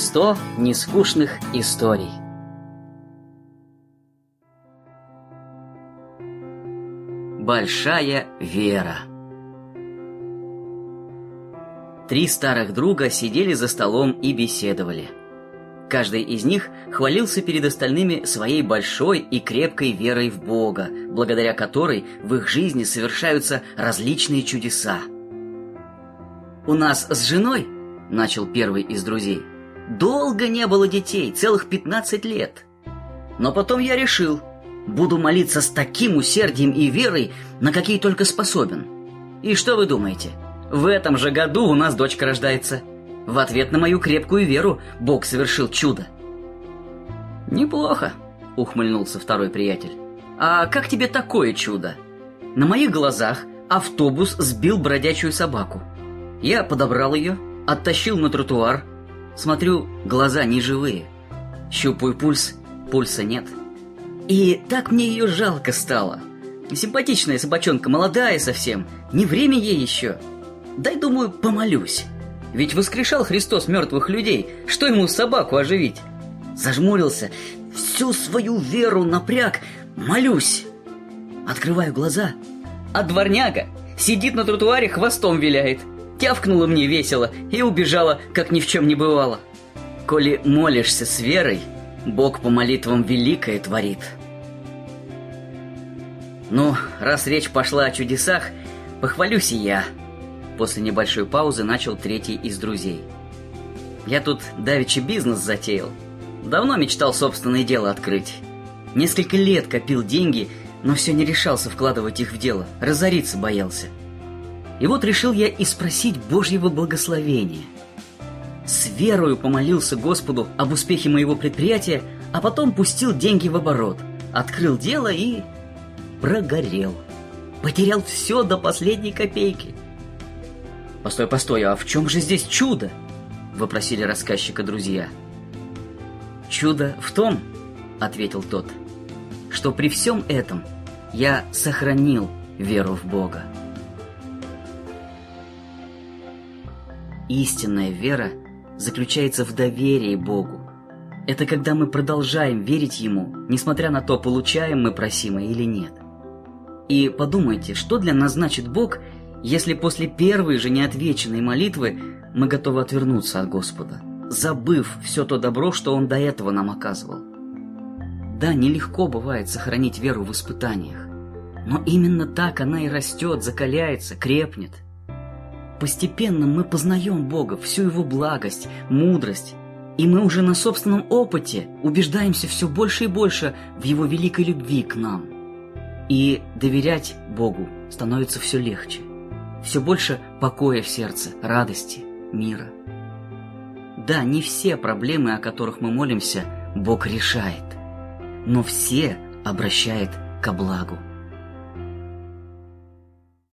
Сто нескучных историй. Большая вера. Три старых друга сидели за столом и беседовали. Каждый из них хвалился перед остальными своей большой и крепкой верой в Бога, благодаря которой в их жизни совершаются различные чудеса. «У нас с женой», — начал первый из друзей, — «долго не было детей, целых 15 лет. Но потом я решил, буду молиться с таким усердием и верой, на какие только способен. И что вы думаете? В этом же году у нас дочка рождается». В ответ на мою крепкую веру Бог совершил чудо. «Неплохо», — ухмыльнулся второй приятель. «А как тебе такое чудо?» На моих глазах автобус сбил бродячую собаку. Я подобрал ее, оттащил на тротуар. Смотрю, глаза неживые. Щупаю пульс, пульса нет. И так мне ее жалко стало. Симпатичная собачонка, молодая совсем. Не время ей еще. Дай, думаю, помолюсь. Ведь воскрешал Христос мертвых людей. Что ему собаку оживить? Зажмурился, всю свою веру напряг, молюсь. Открываю глаза, а дворняга сидит на тротуаре, хвостом виляет. Тявкнула мне весело и убежала, как ни в чем не бывало. Коли молишься с верой, Бог по молитвам великое творит. Ну, раз речь пошла о чудесах, похвалюсь и я – После небольшой паузы начал третий из друзей. «Я тут давеча бизнес затеял. Давно мечтал собственное дело открыть. Несколько лет копил деньги, но все не решался вкладывать их в дело. Разориться боялся. И вот решил я и спросить Божьего благословения. С верою помолился Господу об успехе моего предприятия, а потом пустил деньги в оборот, открыл дело и... прогорел. Потерял все до последней копейки. «Постой, постой, а в чем же здесь чудо?» — вопросили рассказчика друзья. «Чудо в том, — ответил тот, — что при всем этом я сохранил веру в Бога. Истинная вера заключается в доверии Богу. Это когда мы продолжаем верить Ему, несмотря на то, получаем мы просимое или нет. И подумайте, что для нас значит Бог, если после первой же неотвеченной молитвы мы готовы отвернуться от Господа, забыв все то добро, что Он до этого нам оказывал. Да, нелегко бывает сохранить веру в испытаниях, но именно так она и растет, закаляется, крепнет. Постепенно мы познаем Бога, всю Его благость, мудрость, и мы уже на собственном опыте убеждаемся все больше и больше в Его великой любви к нам. И доверять Богу становится все легче все больше покоя в сердце, радости, мира. Да, не все проблемы, о которых мы молимся, Бог решает, но все обращает ко благу.